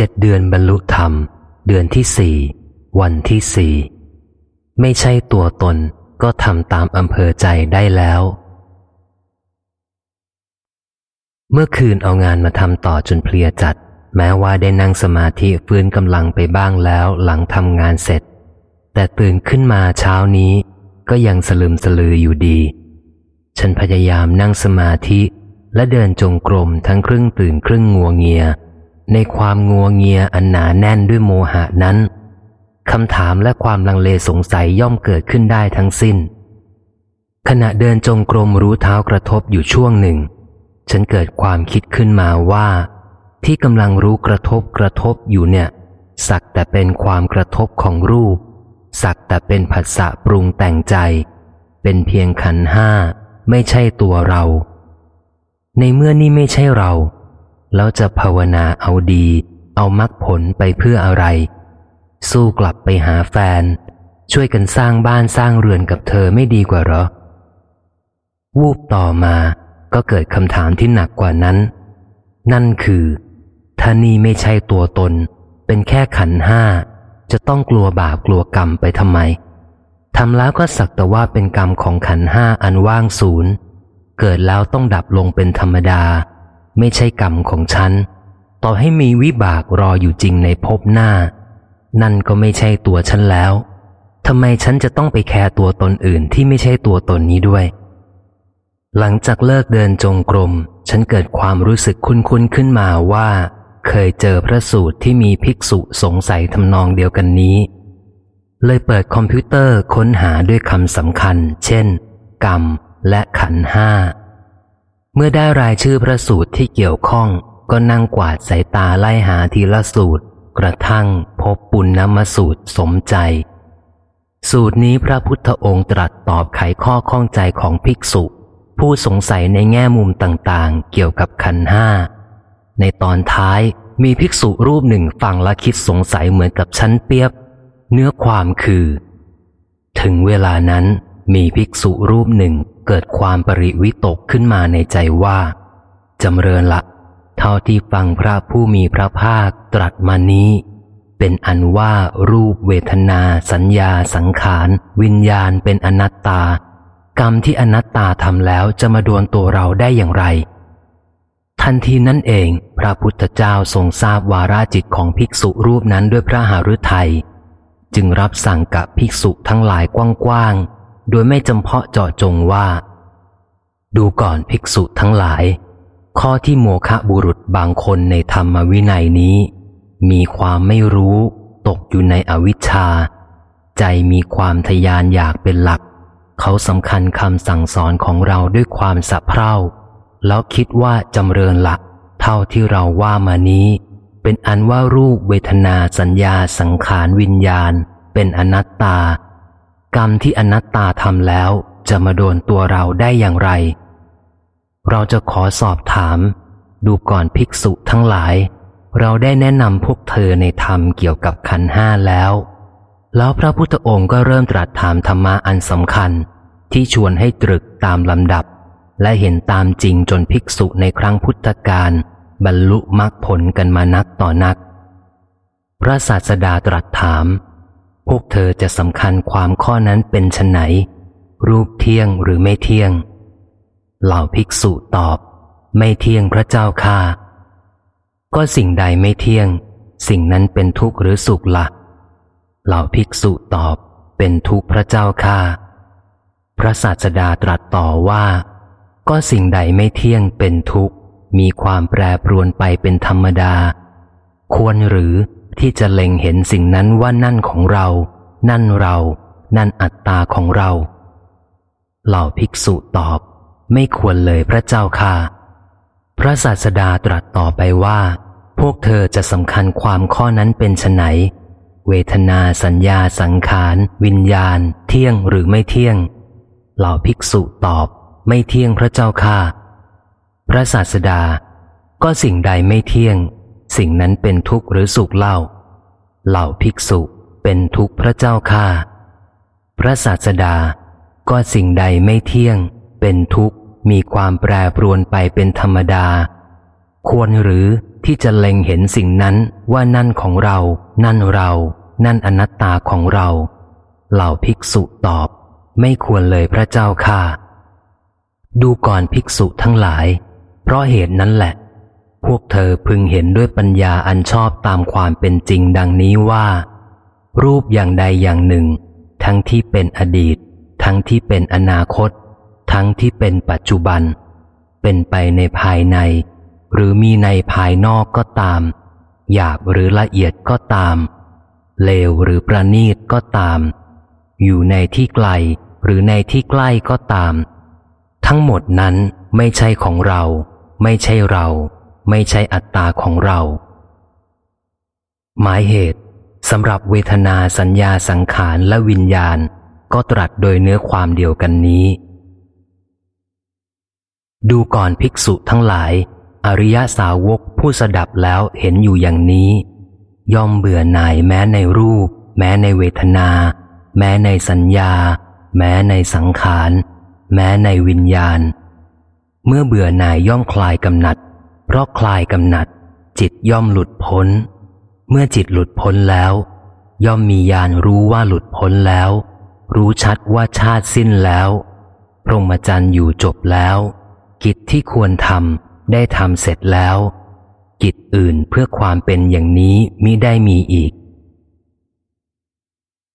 เจ็ดเดือนบรรลุธรรม เดือนที่สี่วันที่สี่ไม่ใช่ตัวตนก็ทำตามอำเภอใจได้แล้ว เมื่อคืนเอางานมาทำต่อจนเพลียจัด แม้ว่าได้นั่งสมาธิฟื้นกำลังไปบ้างแล้วหลังทำงานเสร็จ แต่ตื่นขึ้นมาเช้านี้ ก็ยังสลืมสลืออยู่ดี ฉันพยายามนั่งสมาธิและเดินจงกรมทั้งครึ่งตื่นครึ่งงัวเงีย ในความงัวเงียอันหนาแน่นด้วยโมหะนั้นคำถามและความลังเลสงสัยย่อมเกิดขึ้นได้ทั้งสิ้น ขณะเดินจงกรมรู้เท้ากระทบอยู่ช่วงหนึ่ง ฉันเกิดความคิดขึ้นมาว่า ที่กำลังรู้กระทบกระทบอยู่เนี่ย สักแต่เป็นความกระทบของรูป สักแต่เป็นผัสสะปรุงแต่งใจ เป็นเพียงขันห้า ไม่ใช่ตัวเรา ในเมื่อนี่ไม่ใช่เรา แล้วจะภาวนาเอาดี เอามรรคผลไปเพื่ออะไร สู้กลับไปหาแฟน ช่วยกันสร้างบ้านสร้างเรือนกับเธอไม่ดีกว่าหรอ วูบต่อมาก็เกิดคำถามที่หนักกว่านั้น นั่นคือ ถ้านี่ไม่ใช่ตัวตน เป็นแค่ขันห้า จะต้องกลัวบาปกลัวกรรมไปทำไมทำแล้วก็สักแต่ว่าเป็นกรรมของขันห้าอันว่างศูนย์ เกิดแล้วต้องดับลงเป็นธรรมดา ไม่ใช่กรรมของฉัน ต่อให้มีวิบากรออยู่จริงในภพหน้า นั่นก็ไม่ใช่ตัวฉันแล้วทำไมฉันจะต้องไปแคร์ตัวตนอื่นที่ไม่ใช่ตัวตนนี้ด้วย หลังจากเลิกเดินจงกรม ฉันเกิดความรู้สึกคุ้นๆขึ้นมาว่า เคยเจอพระสูตรที่มีภิกษุสงสัยทำนองเดียวกันนี้ เลยเปิดคอมพิวเตอร์ค้นหาด้วยคำสำคัญ เช่น กรรมและขันห้า เมื่อได้รายชื่อพระสูตรที่เกี่ยวข้องก็นั่งกวาดสายตาไล่หาทีละสูตร กระทั่งพบปุณณมสูตรสมใจ สูตรนี้พระพุทธองค์ตรัสตอบไขข้อข้องใจของภิกษุ ผู้สงสัยในแง่มุมต่างๆ เกี่ยวกับขันห้า ในตอนท้ายมีภิกษุรูปหนึ่งฟังและคิดสงสัยเหมือนกับชั้นเปียบ เนื้อความคือ ถึงเวลานั้นมีภิกษุรูปหนึ่ง เกิดความปริวิตกขึ้นมาในใจว่าจำเริญละ เท่าที่ฟังพระผู้มีพระภาคตรัสมานี้ เป็นอันว่ารูปเวทนา สัญญา สังขาร วิญญาณเป็นอนัตตา กรรมที่อนัตตาทำแล้วจะมาดวนตัวเราได้อย่างไร ทันทีนั่นเองพระพุทธเจ้าทรงทราบวาราจิตของภิกษุรูปนั้นด้วยพระหฤทัยจึงรับสั่งกับภิกษุทั้งหลายกว้างๆ โดยไม่จำเพาะเจาะจงว่า ดูก่อนภิกษุทั้งหลาย ข้อที่โมฆะบุรุษบางคนในธรรมวินัยนี้ มีความไม่รู้ ตกอยู่ในอวิชชา ใจมีความทยานอยากเป็นหลัก เขาสำคัญคำสั่งสอนของเราด้วยความสะเพร่า แล้วคิดว่าจำเริญหลัก เท่าที่เราว่ามานี้ เป็นอันว่ารูปเวทนาสัญญาสังขารวิญญาณ เป็นอนัตตา กรรมที่อนัตตาทำแล้วจะมาโดนตัวเราได้อย่างไร เราจะขอสอบถาม ดูก่อนภิกษุทั้งหลาย เราได้แนะนำพวกเธอในธรรมเกี่ยวกับขันห้าแล้ว แล้วพระพุทธองค์ก็เริ่มตรัสถามธรรมะอันสำคัญ ที่ชวนให้ตรึกตามลำดับ และเห็นตามจริงจนภิกษุในครั้งพุทธกาลบรรลุมรรคผลกันมานักต่อนัก พระศาสดาตรัสถาม พวกเธอจะสำคัญความข้อนั้นเป็นชนไหน รูปเที่ยงหรือไม่เที่ยง เหล่าภิกษุตอบ ไม่เที่ยงพระเจ้าค่าก็สิ่งใดไม่เที่ยง สิ่งนั้นเป็นทุกข์หรือสุขละ่ะ เหล่าภิกษุตอบ เป็นทุกข์พระเจ้าค่าพระศาสดาตรัสต่อว่า ก็สิ่งใดไม่เที่ยงเป็นทุกข์ มีความแปรปรวนไปเป็นธรรมดา ควรหรือ ที่จะเล็งเห็นสิ่งนั้นว่านั่นของเรา นั่นเรา นั่นอัตตาของเรา เหล่าภิกษุตอบ ไม่ควรเลยพระเจ้าค่ะ พระศาสดาตรัสต่อไปว่า พวกเธอจะสำคัญความข้อนั้นเป็นไฉนเวทนาสัญญาสังขาร วิญญาณ เที่ยงหรือไม่เที่ยง เหล่าภิกษุตอบ ไม่เที่ยงพระเจ้าค่ะ พระศาสดา ก็สิ่งใดไม่เที่ยง สิ่งนั้นเป็นทุกข์หรือสุขเล่า เหล่าภิกษุเป็นทุกข์พระเจ้าค่ะพระศาสดาก็สิ่งใดไม่เที่ยง เป็นทุกข์มีความแปรปรวนไปเป็นธรรมดา ควรหรือที่จะเล็งเห็นสิ่งนั้นว่านั่นของเรา นั่นเรา นั่นอนัตตาของเรา เหล่าภิกษุตอบ ไม่ควรเลยพระเจ้าค่ะดูก่อนภิกษุทั้งหลาย เพราะเหตุนั้นแหละ พวกเธอพึงเห็นด้วยปัญญาอันชอบตามความเป็นจริงดังนี้ว่า รูปอย่างใดอย่างหนึ่ง ทั้งที่เป็นอดีต ทั้งที่เป็นอนาคต ทั้งที่เป็นปัจจุบัน เป็นไปในภายใน หรือมีในภายนอกก็ตาม หยาบหรือละเอียดก็ตาม เลวหรือประณีตก็ตาม อยู่ในที่ไกลหรือในที่ใกล้ก็ตาม ทั้งหมดนั้นไม่ใช่ของเรา ไม่ใช่เรา ไม่ใช่อัตตาของเรา หมายเหตุสำหรับเวทนาสัญญาสังขารและวิญญาณก็ตรัสโดยเนื้อความเดียวกันนี้ ดูก่อนภิกษุทั้งหลาย อริยสาวกผู้สดับแล้วเห็นอยู่อย่างนี้ ย่อมเบื่อหน่ายแม้ในรูป แม้ในเวทนา แม้ในสัญญา แม้ในสังขาร แม้ในวิญญาณ เมื่อเบื่อหน่ายย่อมคลายกำหนัด เพราะคลายกำหนัด จิตย่อมหลุดพ้น เมื่อจิตหลุดพ้นแล้ว ย่อมมีญาณรู้ว่าหลุดพ้นแล้ว รู้ชัดว่าชาติสิ้นแล้วพรหมจรรย์อยู่จบแล้ว กิจที่ควรทำได้ทำเสร็จแล้ว กิจอื่นเพื่อความเป็นอย่างนี้มิได้มีอีก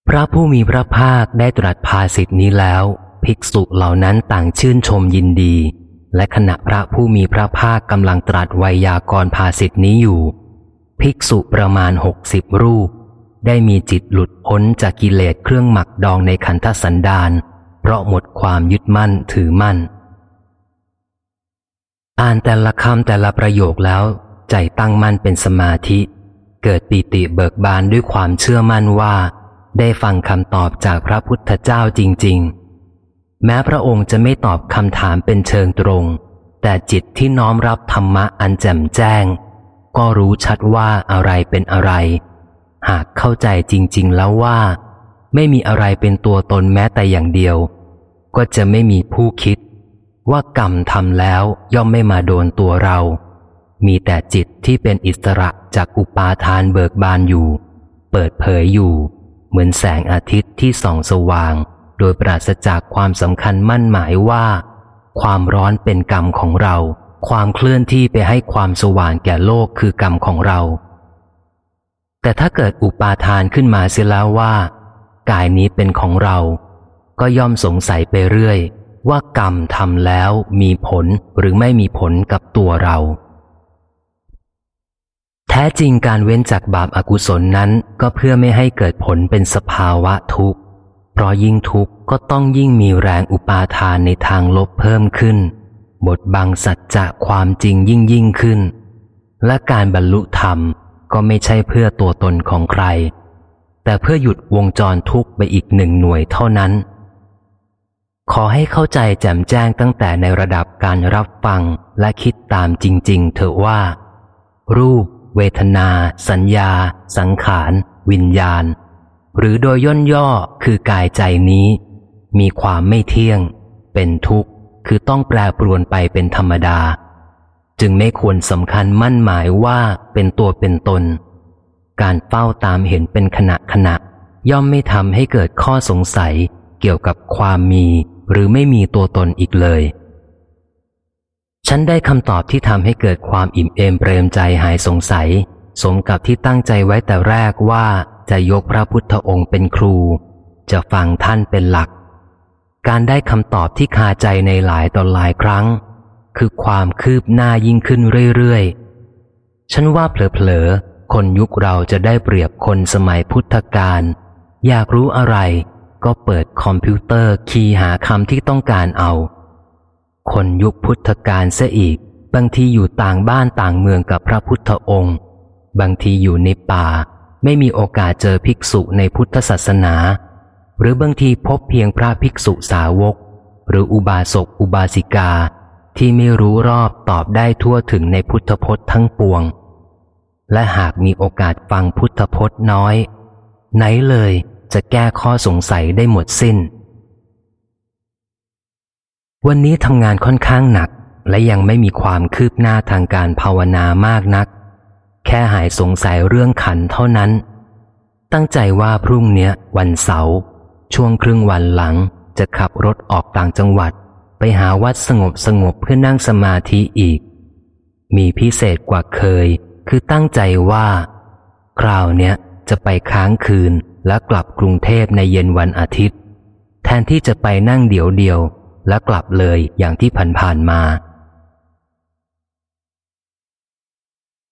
พระผู้มีพระภาคได้ตรัสภาสิทธินี้แล้ว ภิกษุเหล่านั้นต่างชื่นชมยินดี และขณะพระผู้มีพระภาคกำลังตรัสไวยากรภาสิทธินี้อยู่ ภิกษุประมาณหกสิบรูป ได้มีจิตหลุดพ้นจากกิเลสเครื่องหมักดองในขันธสันดานเพราะหมดความยึดมั่นถือมั่น อ่านแต่ละคำแต่ละประโยคแล้ว ใจตั้งมั่นเป็นสมาธิ เกิดปีติเบิกบานด้วยความเชื่อมั่นว่า ได้ฟังคำตอบจากพระพุทธเจ้าจริง ๆ แม้พระองค์จะไม่ตอบคำถามเป็นเชิงตรง แต่จิตที่น้อมรับธรรมะอันแจ่มแจ้ง ก็รู้ชัดว่าอะไรเป็นอะไร หากเข้าใจจริง ๆ แล้วว่า ไม่มีอะไรเป็นตัวตนแม้แต่อย่างเดียว ก็จะไม่มีผู้คิด ว่ากรรมทำแล้วย่อมไม่มาโดนตัวเรา มีแต่จิตที่เป็นอิสระจากอุปาทานเบิกบานอยู่ เปิดเผยอยู่ เหมือนแสงอาทิตย์ที่ส่องสว่าง ดยปราศจากความสำคัญมั่นหมายว่า ความร้อนเป็นกรรมของเรา ความเคลื่อนที่ไปให้ความสว่างแก่โลกคือกรรมของเรา แต่ถ้าเกิดอุปาทานขึ้นมาเสียแล้วว่า กายนี้เป็นของเรา ก็ย่อมสงสัยไปเรื่อย ว่ากรรมทำแล้วมีผลหรือไม่มีผลกับตัวเรา แท้จริงการเว้นจากบาปอากุศลนั้นก็เพื่อไม่ให้เกิดผลเป็นสภาวะทุกข์ เพราะยิ่งทุกข์ก็ต้องยิ่งมีแรงอุปาทานในทางลบเพิ่มขึ้น บทบังสัจจะความจริงยิ่งยิ่งขึ้น และการบรรลุธรรมก็ไม่ใช่เพื่อตัวตนของใคร แต่เพื่อหยุดวงจรทุกข์ไปอีกหนึ่งหน่วยเท่านั้น ขอให้เข้าใจแจ่มแจ้งตั้งแต่ในระดับการรับฟังและคิดตามจริง ๆ เถอะว่า รูป เวทนา สัญญา สังขาร วิญญาณ หรือโดยย่นย่อคือกายใจนี้ มีความไม่เที่ยง เป็นทุกข์ คือต้องแปรปรวนไปเป็นธรรมดา จึงไม่ควรสำคัญมั่นหมายว่าเป็นตัวเป็นตน การเฝ้าตามเห็นเป็นขณะขณะ ย่อมไม่ทำให้เกิดข้อสงสัยเกี่ยวกับความมีหรือไม่มีตัวตนอีกเลย ฉันได้คำตอบที่ทำให้เกิดความอิ่มเอมเปรมใจหายสงสัย สมกับที่ตั้งใจไว้แต่แรกว่า จะยกพระพุทธองค์เป็นครู จะฟังท่านเป็นหลัก การได้คำตอบที่คาใจในหลายต่อหลายครั้ง คือความคืบหน้ายิ่งขึ้นเรื่อยๆ ฉันว่าเผลอๆ คนยุคเราจะได้เปรียบคนสมัยพุทธกาลอยากรู้อะไร ก็เปิดคอมพิวเตอร์คีย์หาคำที่ต้องการเอา คนยุคพุทธกาลเสียอีก บางทีอยู่ต่างบ้านต่างเมืองกับพระพุทธองค์ บางทีอยู่ในป่า ไม่มีโอกาสเจอภิกษุในพุทธศาสนา หรือบางทีพบเพียงพระภิกษุสาวก หรืออุบาสกอุบาสิกา ที่ไม่รู้รอบตอบได้ทั่วถึงในพุทธพจน์ทั้งปวง และหากมีโอกาสฟังพุทธพจน์น้อย ไหนเลยจะแก้ข้อสงสัยได้หมดสิ้น วันนี้ทำงานค่อนข้างหนักและยังไม่มีความคืบหน้าทางการภาวนามากนัก แค่หายสงสัยเรื่องขันเท่านั้น ตั้งใจว่าพรุ่งเนี้ยวันเสาร์ช่วงครึ่งวันหลังจะขับรถออกต่างจังหวัด ไปหาวัดสงบสงบเพื่อนั่งสมาธิอีก มีพิเศษกว่าเคย คือตั้งใจว่า คราวเนี้ยจะไปค้างคืนและกลับกรุงเทพในเย็นวันอาทิตย์ แทนที่จะไปนั่งเดียวเดียวและกลับเลยอย่างที่ผ่านๆมา